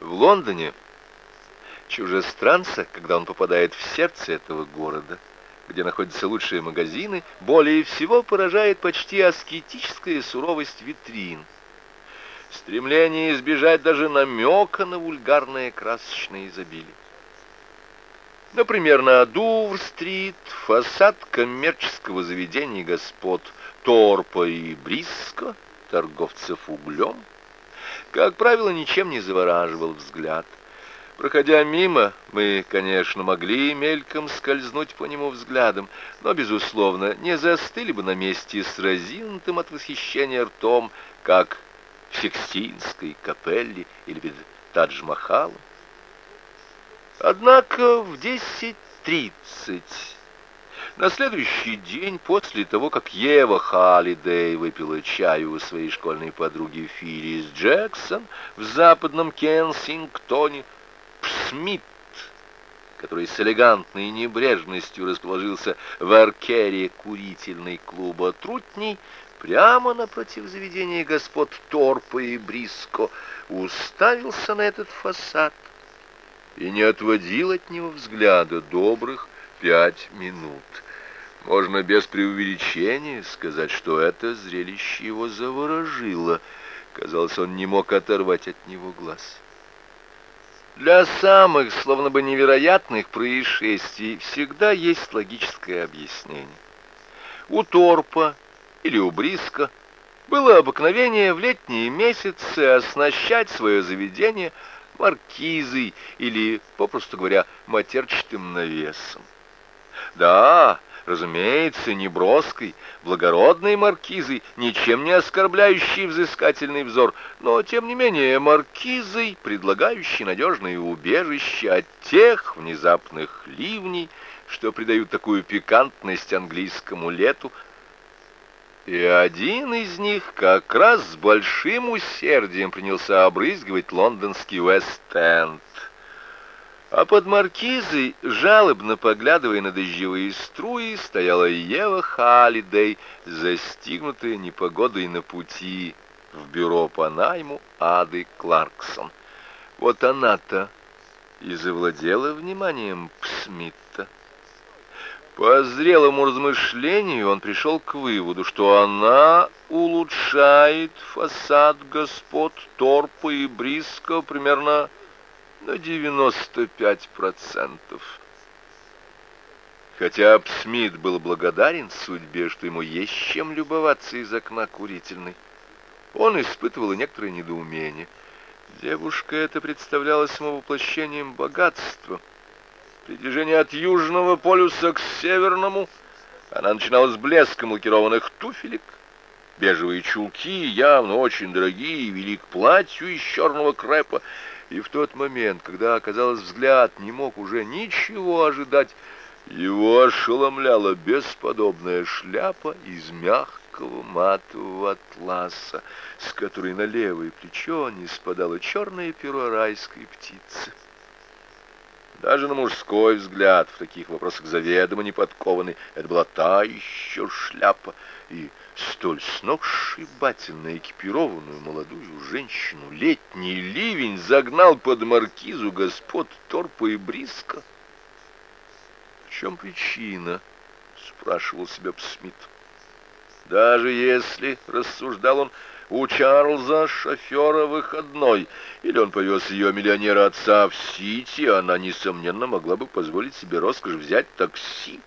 В Лондоне чужестранца, когда он попадает в сердце этого города, где находятся лучшие магазины, более всего поражает почти аскетическая суровость витрин. Стремление избежать даже намека на вульгарное красочное изобилие. Например, на Дувр-стрит фасад коммерческого заведения господ Торпа и Бриско, торговцев углем, как правило, ничем не завораживал взгляд. Проходя мимо, мы, конечно, могли мельком скользнуть по нему взглядом, но, безусловно, не застыли бы на месте с разинутым от восхищения ртом, как в Сикстинской капелле или перед Тадж-Махалом. Однако в 10.30 на следующий день, после того, как Ева Халлидей выпила чаю у своей школьной подруги Филлис Джексон в западном Кенсингтоне, Смит, который с элегантной небрежностью расположился в аркере курительной клуба «Трутней», прямо напротив заведения господ Торпа и Бриско, уставился на этот фасад и не отводил от него взгляда добрых пять минут. Можно без преувеличения сказать, что это зрелище его заворожило. Казалось, он не мог оторвать от него глаз. Для самых, словно бы невероятных происшествий всегда есть логическое объяснение. У Торпа или у Бриска было обыкновение в летние месяцы оснащать свое заведение маркизой или, попросту говоря, матерчатым навесом. Да, разумеется, не броской, благородной маркизой, ничем не оскорбляющей взыскательный взор, но, тем не менее, маркизой, предлагающей надежное убежище от тех внезапных ливней, что придают такую пикантность английскому лету, и один из них как раз с большим усердием принялся обрызгивать лондонский Вест-Энд. А под маркизой, жалобно поглядывая на дождевые струи, стояла Ева Халлидей, застигнутая непогодой на пути в бюро по найму Ады Кларксон. Вот она-то и завладела вниманием Смита. По зрелому размышлению он пришел к выводу, что она улучшает фасад господ Торпа и Бриско примерно на 95%. Хотя Смит был благодарен судьбе, что ему есть чем любоваться из окна курительной, он испытывал некоторое недоумение. Девушка это представлялась ему воплощением богатства. При движении от южного полюса к северному она начинала с блеском лакированных туфелек, бежевые чулки, явно очень дорогие, вели к платью из черного крепа, и в тот момент, когда, казалось, взгляд не мог уже ничего ожидать, его ошеломляла бесподобная шляпа из мягкого матового атласа, с которой на левое плечо не спадало черное перо райской птицы. Даже на мужской взгляд в таких вопросах заведомо не подкованный, это была та еще шляпа, и столь сногсшибательно экипированную молодую женщину летний ливень загнал под маркизу господ Торпа и Бриска. В чем причина? спрашивал себя Смит. Даже если, рассуждал он, у Чарльза шофера выходной, или он повез ее миллионера отца в Сити, она, несомненно, могла бы позволить себе роскошь взять такси.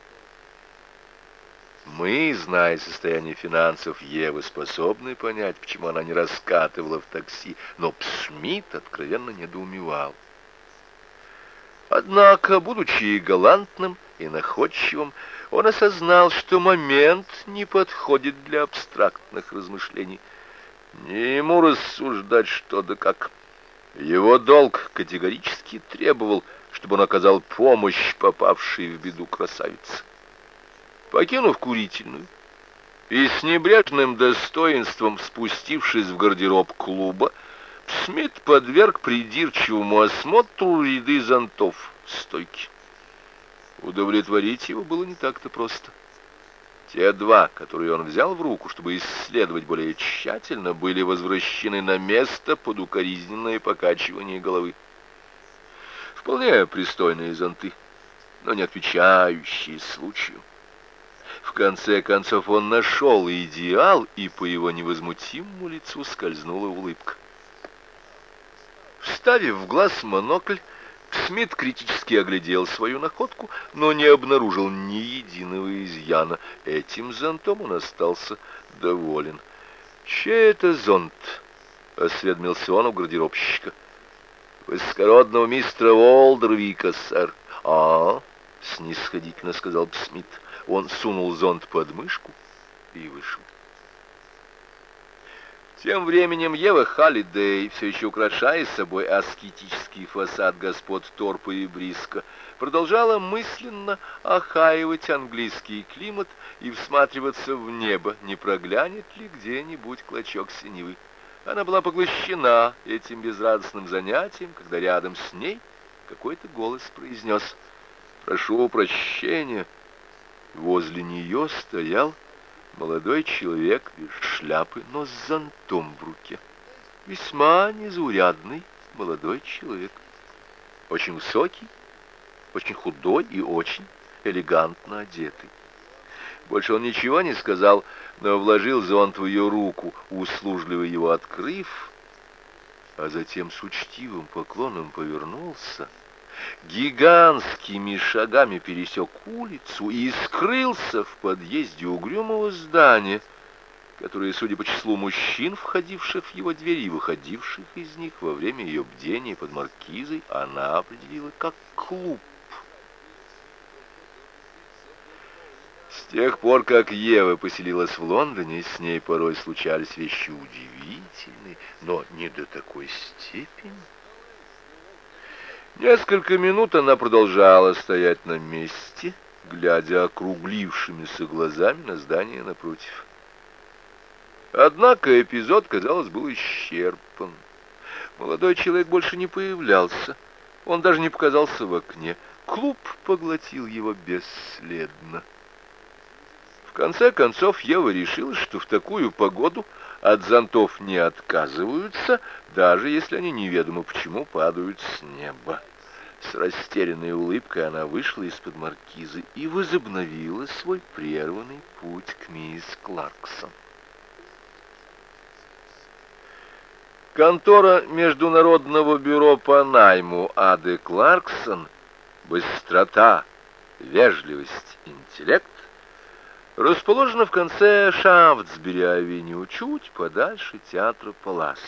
Мы, зная состояние финансов Евы, способны понять, почему она не раскатывала в такси, но Смит откровенно недоумевал. Однако, будучи галантным и находчивым, он осознал, что момент не подходит для абстрактных размышлений. Не ему рассуждать что да как. Его долг категорически требовал, чтобы он оказал помощь попавшей в беду красавице. Покинув курительную и с небрежным достоинством спустившись в гардероб клуба, Смит подверг придирчивому осмотру ряды зонтов в стойке. Удовлетворить его было не так-то просто. Те два, которые он взял в руку, чтобы исследовать более тщательно, были возвращены на место под укоризненное покачивание головы. Вполне пристойные зонты, но не отвечающие случаю. В конце концов он нашел идеал, и по его невозмутимому лицу скользнула улыбка. Вставив в глаз монокль, Смит критически оглядел свою находку, но не обнаружил ни единого изъяна. Этим зонтом он остался доволен. «Чей это зонт?» — осведомился он у гардеробщика. «Высокородного мистера Уолдервика, сэр». «А?» — снисходительно сказал Смит. Он сунул зонт под мышку и вышел. Тем временем Ева Халлидей, все еще украшая собой аскетический фасад господ Торпа и Бриска, продолжала мысленно охаивать английский климат и всматриваться в небо, не проглянет ли где-нибудь клочок синевы. Она была поглощена этим безрадостным занятием, когда рядом с ней какой-то голос произнес «Прошу прощения». Возле нее стоял Молодой человек без шляпы, но с зонтом в руке. Весьма незаурядный молодой человек. Очень высокий, очень худой и очень элегантно одетый. Больше он ничего не сказал, но вложил зонт в ее руку, услужливо его открыв, а затем с учтивым поклоном повернулся — гигантскими шагами пересек улицу и скрылся в подъезде угрюмого здания, которое, судя по числу мужчин, входивших в его двери и выходивших из них во время ее бдения под маркизой, она определила как клуб. С тех пор, как Ева поселилась в Лондоне, с ней порой случались вещи удивительные, но не до такой степени. Несколько минут она продолжала стоять на месте, глядя округлившимися глазами на здание напротив. Однако эпизод, казалось, был исчерпан. Молодой человек больше не появлялся. Он даже не показался в окне. Клуб поглотил его бесследно. В конце концов Ева решила, что в такую погоду от зонтов не отказываются, даже если они неведомо почему падают с неба. С растерянной улыбкой она вышла из-под маркизы и возобновила свой прерванный путь к мисс Кларксон. Контора Международного бюро по найму А.Д. Кларксон, быстрота, вежливость, интеллект расположена в конце Шафтсбери-авеню, чуть подальше театра Палас.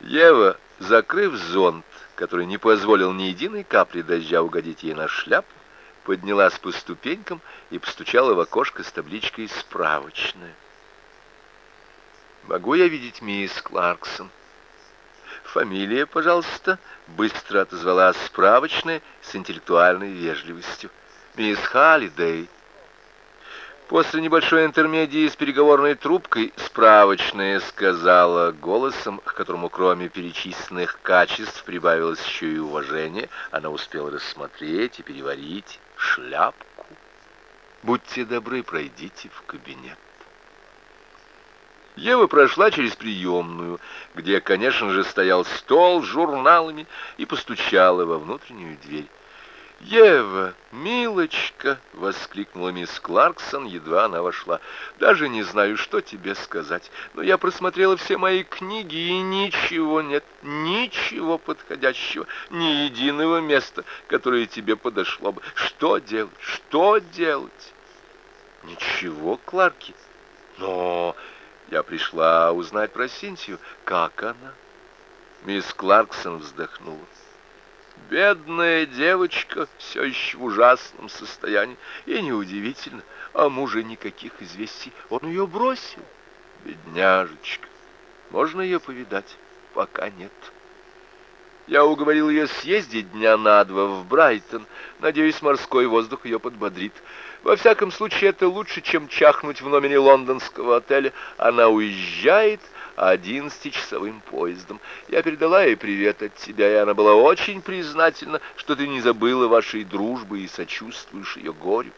Ева, закрыв зонт, который не позволил ни единой капли дождя угодить ей на шляпу, поднялась по ступенькам и постучала в окошко с табличкой «Справочная». «Могу я видеть мисс Кларксон?» «Фамилия, пожалуйста», — быстро отозвалась справочная с интеллектуальной вежливостью. «Мисс Халлидей». После небольшой интермедии с переговорной трубкой справочная сказала голосом, к которому кроме перечисленных качеств прибавилось еще и уважение, она успела рассмотреть и переварить шляпку. «Будьте добры, пройдите в кабинет». Ева прошла через приемную, где, конечно же, стоял стол с журналами, и постучала во внутреннюю дверь. «Ева, милочка!» — воскликнула мисс Кларксон, едва она вошла. «Даже не знаю, что тебе сказать, но я просмотрела все мои книги, и ничего нет, ничего подходящего, ни единого места, которое тебе подошло бы. Что делать? Что делать?» «Ничего, Кларки, но я пришла узнать про Синтию. Как она?» Мисс Кларксон вздохнула. Бедная девочка все еще в ужасном состоянии. И неудивительно, а мужа никаких известий. Он ее бросил. Бедняжечка. Можно ее повидать? Пока нет. Я уговорил ее съездить дня на два в Брайтон. Надеюсь, морской воздух ее подбодрит. Во всяком случае, это лучше, чем чахнуть в номере лондонского отеля. Она уезжает, одиннадцатичасовым поездом. Я передала ей привет от тебя, и она была очень признательна, что ты не забыла вашей дружбы и сочувствуешь ее горю.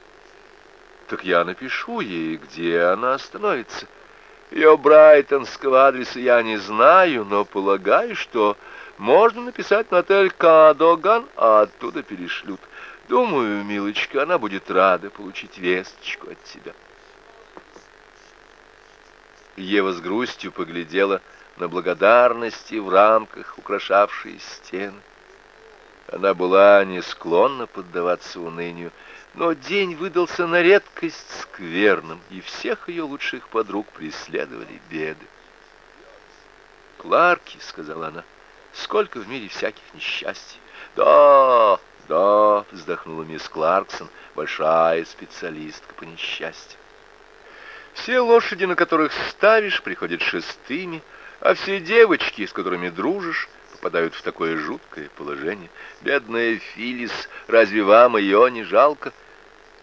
Так я напишу ей, где она остановится. Ее брайтонского адреса я не знаю, но полагаю, что можно написать на отель Кадоган, а оттуда перешлют. Думаю, милочка, она будет рада получить весточку от тебя. Ева с грустью поглядела на благодарности в рамках, украшавшие стены. Она была не склонна поддаваться унынию, но день выдался на редкость скверным, и всех ее лучших подруг преследовали беды. «Кларки», — сказала она, — «сколько в мире всяких несчастий!» «Да, да», — вздохнула мисс Кларксон, большая специалистка по несчастью. «Все лошади, на которых ставишь, приходят шестыми, а все девочки, с которыми дружишь, попадают в такое жуткое положение. Бедная Филис, разве вам ее не жалко?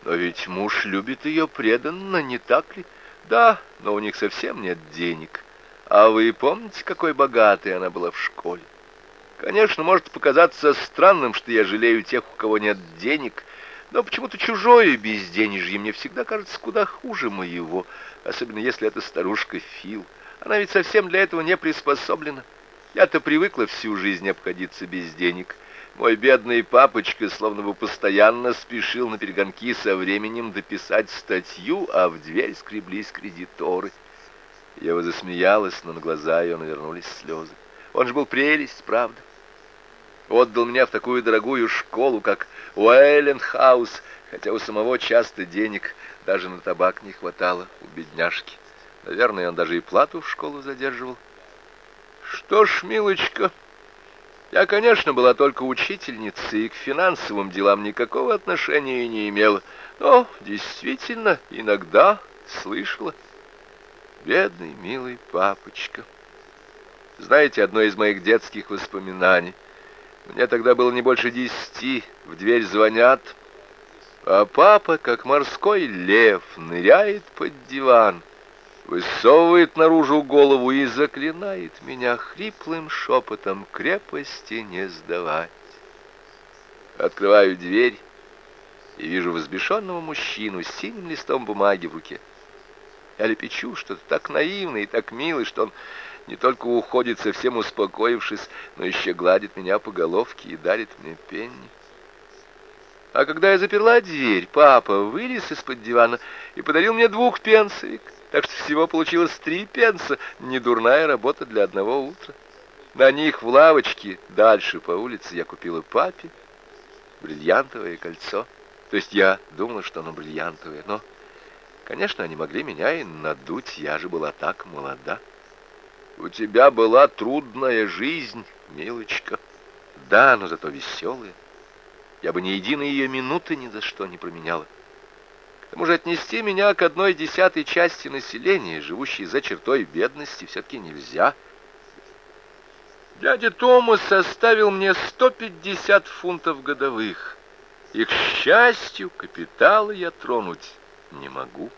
Но ведь муж любит ее преданно, не так ли? Да, но у них совсем нет денег. А вы помните, какой богатой она была в школе? Конечно, может показаться странным, что я жалею тех, у кого нет денег, но почему-то чужое безденежье мне всегда кажется куда хуже моего, особенно если это старушка Фил. Она ведь совсем для этого не приспособлена. Я-то привыкла всю жизнь обходиться без денег. Мой бедный папочка словно бы постоянно спешил на перегонки со временем дописать статью, а в дверь скреблись кредиторы. Я засмеялась, но на глаза ее навернулись слезы. Он же был прелесть, правда. Отдал меня в такую дорогую школу, как Уэлленхаус, хотя у самого часто денег даже на табак не хватало у бедняжки. Наверное, он даже и плату в школу задерживал. Что ж, милочка, я, конечно, была только учительницей и к финансовым делам никакого отношения не имела, но действительно иногда слышала. Бедный, милый папочка. Знаете, одно из моих детских воспоминаний. Мне тогда было не больше десяти, в дверь звонят, а папа, как морской лев, ныряет под диван — высовывает наружу голову и заклинает меня хриплым шепотом крепости не сдавать. Открываю дверь и вижу возбешенного мужчину с синим листом бумаги в руке. Я лепечу что-то так наивное и так милое, что он не только уходит, совсем успокоившись, но еще гладит меня по головке и дарит мне пенни. А когда я заперла дверь, папа вылез из-под дивана и подарил мне двух пенсовик так что всего получилось три пенса, недурная работа для одного утра. На них в лавочке дальше по улице я купила папе бриллиантовое кольцо. То есть я думала, что оно бриллиантовое, но, конечно, они могли меня и надуть, я же была так молода. У тебя была трудная жизнь, милочка. Да, но зато веселая. Я бы ни единой ее минуты ни за что не променяла. К тому же отнести меня к одной десятой части населения, живущей за чертой бедности, все-таки нельзя. Дядя Томас составил мне 150 фунтов годовых, и, к счастью, капитала я тронуть не могу.